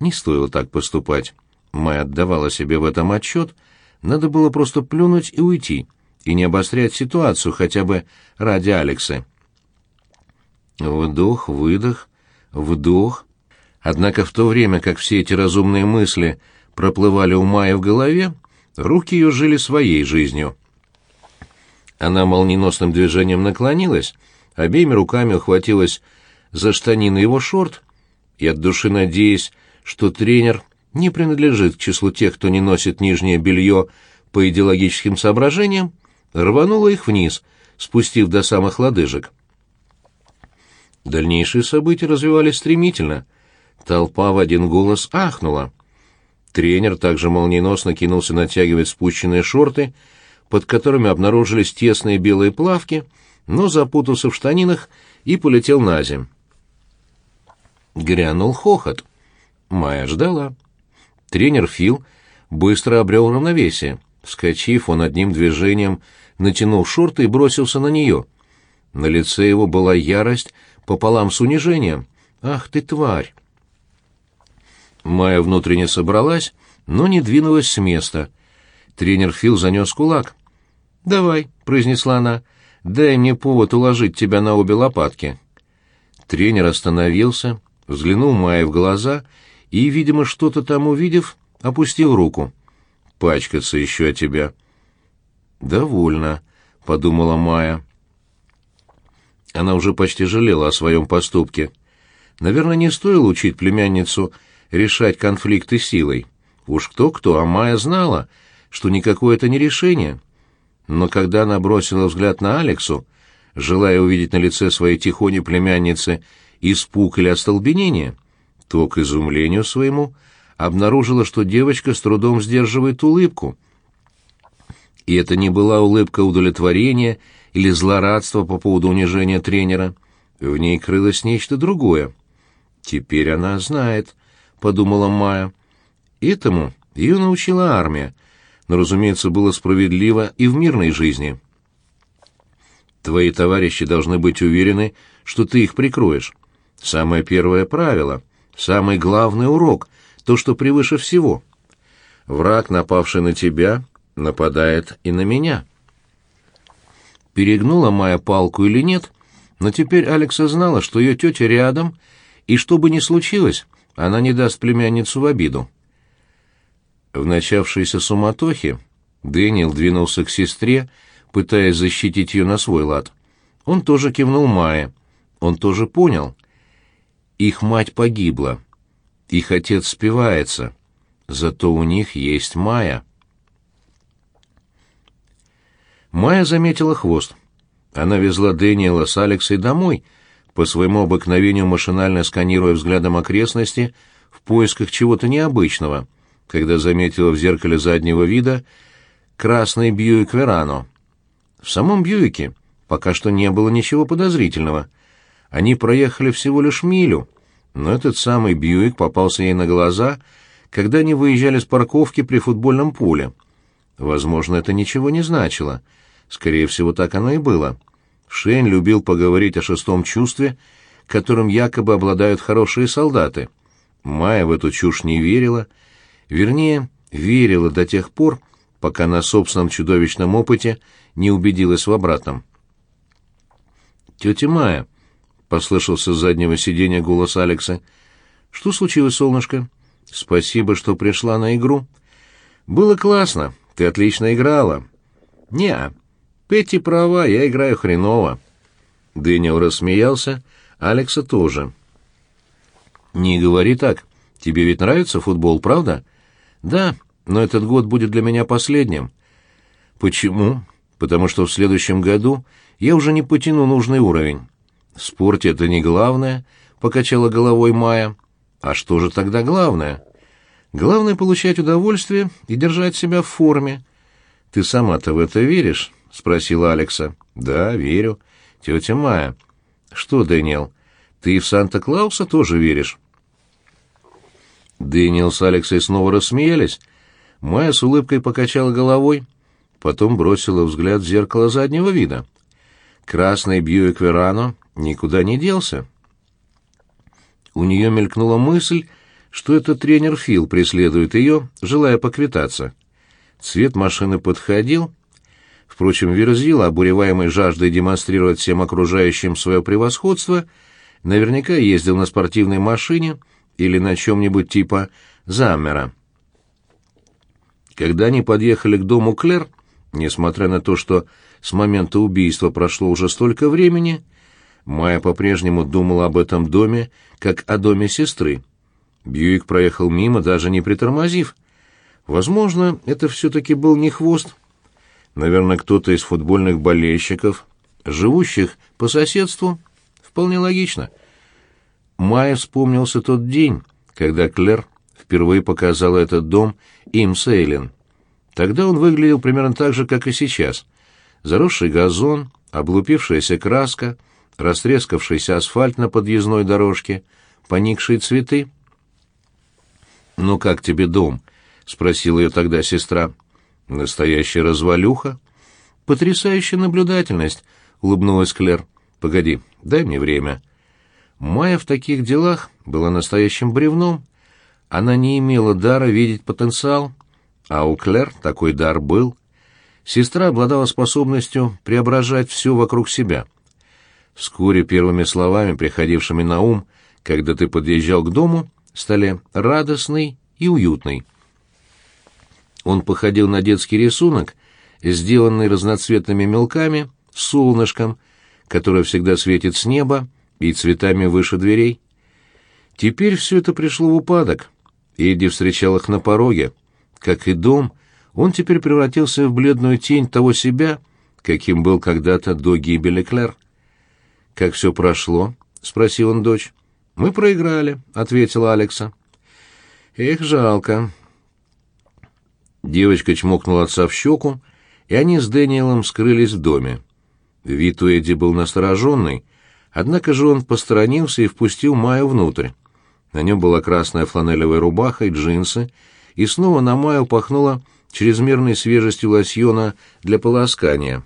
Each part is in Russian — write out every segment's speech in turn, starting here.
Не стоило так поступать. Майя отдавала себе в этом отчет. Надо было просто плюнуть и уйти, и не обострять ситуацию хотя бы ради Алекса. Вдох, выдох, вдох. Однако в то время, как все эти разумные мысли проплывали у Майи в голове, руки ее жили своей жизнью. Она молниеносным движением наклонилась, обеими руками ухватилась за штанины его шорт и от души надеясь, что тренер не принадлежит к числу тех, кто не носит нижнее белье по идеологическим соображениям, рванула их вниз, спустив до самых лодыжек. Дальнейшие события развивались стремительно. Толпа в один голос ахнула. Тренер также молниеносно кинулся натягивать спущенные шорты, под которыми обнаружились тесные белые плавки, но запутался в штанинах и полетел на земь. Грянул хохот. Майя ждала. Тренер Фил быстро обрел равновесие. Вскочив, он одним движением натянул шорты и бросился на нее. На лице его была ярость пополам с унижением. «Ах ты, тварь!» Майя внутренне собралась, но не двинулась с места. Тренер Фил занес кулак. «Давай», — произнесла она, — «дай мне повод уложить тебя на обе лопатки». Тренер остановился, взглянул Майе в глаза и, видимо, что-то там увидев, опустил руку. «Пачкаться еще от тебя». «Довольно», — подумала Майя. Она уже почти жалела о своем поступке. Наверное, не стоило учить племянницу решать конфликты силой. Уж кто-кто, а Майя знала, что никакое это не решение. Но когда она бросила взгляд на Алексу, желая увидеть на лице своей тихоней племянницы испуг или остолбенение, то, к изумлению своему, обнаружила, что девочка с трудом сдерживает улыбку. И это не была улыбка удовлетворения или злорадства по поводу унижения тренера. В ней крылось нечто другое. «Теперь она знает», — подумала Майя. Этому ее научила армия, но, разумеется, было справедливо и в мирной жизни. Твои товарищи должны быть уверены, что ты их прикроешь. Самое первое правило, самый главный урок, то, что превыше всего. Враг, напавший на тебя, нападает и на меня. Перегнула Майя палку или нет, но теперь Алекса знала, что ее тетя рядом, и что бы ни случилось, она не даст племянницу в обиду. В начавшейся суматохе Дэниел двинулся к сестре, пытаясь защитить ее на свой лад. Он тоже кивнул Майе. Он тоже понял. Их мать погибла. Их отец спивается. Зато у них есть Майя. Майя заметила хвост. Она везла Дэниела с Алексой домой, по своему обыкновению машинально сканируя взглядом окрестности в поисках чего-то необычного, когда заметила в зеркале заднего вида красный Бьюик Верано. В самом Бьюике пока что не было ничего подозрительного. Они проехали всего лишь милю, но этот самый Бьюик попался ей на глаза, когда они выезжали с парковки при футбольном поле. Возможно, это ничего не значило. Скорее всего, так оно и было. Шейн любил поговорить о шестом чувстве, которым якобы обладают хорошие солдаты. Майя в эту чушь не верила. Вернее, верила до тех пор, пока на собственном чудовищном опыте не убедилась в обратном. «Тетя Майя», — послышался с заднего сиденья голос Алекса, — «что случилось, солнышко?» «Спасибо, что пришла на игру». «Было классно, ты отлично играла». «Не, Петти права, я играю хреново». Дэниел рассмеялся, Алекса тоже. «Не говори так. Тебе ведь нравится футбол, правда?» «Да, но этот год будет для меня последним». «Почему?» «Потому что в следующем году я уже не потяну нужный уровень». «В спорте это не главное», — покачала головой Майя. «А что же тогда главное?» «Главное — получать удовольствие и держать себя в форме. Ты сама-то в это веришь?» — спросила Алекса. «Да, верю. Тетя Майя». «Что, Дэниел, ты в Санта-Клауса тоже веришь?» Дэниел с Алексой снова рассмеялись. Майя с улыбкой покачала головой, потом бросила взгляд в зеркало заднего вида. Красный Бьюик Верано никуда не делся. У нее мелькнула мысль, что это тренер Фил преследует ее, желая поквитаться. Цвет машины подходил. Впрочем, Верзила, обуреваемый жаждой демонстрировать всем окружающим свое превосходство, наверняка ездил на спортивной машине или на чем-нибудь типа «Заммера». Когда они подъехали к дому Клер, несмотря на то, что с момента убийства прошло уже столько времени, Майя по-прежнему думала об этом доме, как о доме сестры. Бьюик проехал мимо, даже не притормозив. Возможно, это все-таки был не хвост. Наверное, кто-то из футбольных болельщиков, живущих по соседству. Вполне логично. Майе вспомнился тот день, когда Клэр впервые показала этот дом им Сейлин. Тогда он выглядел примерно так же, как и сейчас. Заросший газон, облупившаяся краска, растрескавшийся асфальт на подъездной дорожке, поникшие цветы. «Ну как тебе дом?» — спросила ее тогда сестра. «Настоящая развалюха». «Потрясающая наблюдательность», — улыбнулась Клер. «Погоди, дай мне время». Майя в таких делах была настоящим бревном. Она не имела дара видеть потенциал, а у Клер такой дар был. Сестра обладала способностью преображать все вокруг себя. Вскоре первыми словами, приходившими на ум, когда ты подъезжал к дому, стали радостный и уютный. Он походил на детский рисунок, сделанный разноцветными мелками, солнышком, которое всегда светит с неба и цветами выше дверей. Теперь все это пришло в упадок. Эдди встречал их на пороге. Как и дом, он теперь превратился в бледную тень того себя, каким был когда-то до гибели Клэр. «Как все прошло?» — спросил он дочь. «Мы проиграли», — ответила Алекса. «Эх, жалко». Девочка чмокнула отца в щеку, и они с Дэниелом скрылись в доме. Вид у Эдди был настороженный, однако же он посторонился и впустил Майю внутрь. На нем была красная фланелевая рубаха и джинсы, и снова на Майю пахнуло чрезмерной свежестью лосьона для полоскания.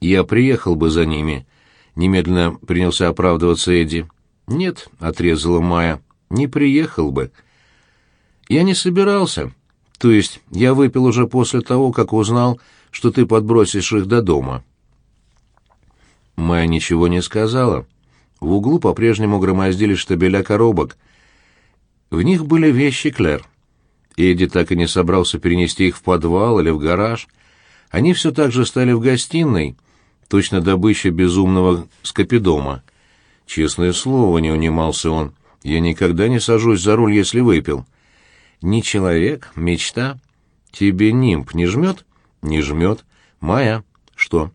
«Я приехал бы за ними», — немедленно принялся оправдываться Эдди. «Нет», — отрезала Майя, — «не приехал бы». «Я не собирался. То есть я выпил уже после того, как узнал, что ты подбросишь их до дома». Майя ничего не сказала. В углу по-прежнему громоздились штабеля коробок. В них были вещи Клэр. Эдди так и не собрался перенести их в подвал или в гараж. Они все так же стали в гостиной — точно добыча безумного скопидома. Честное слово, не унимался он, я никогда не сажусь за руль, если выпил. Не человек, мечта. Тебе нимб не жмет? Не жмет. Майя, что?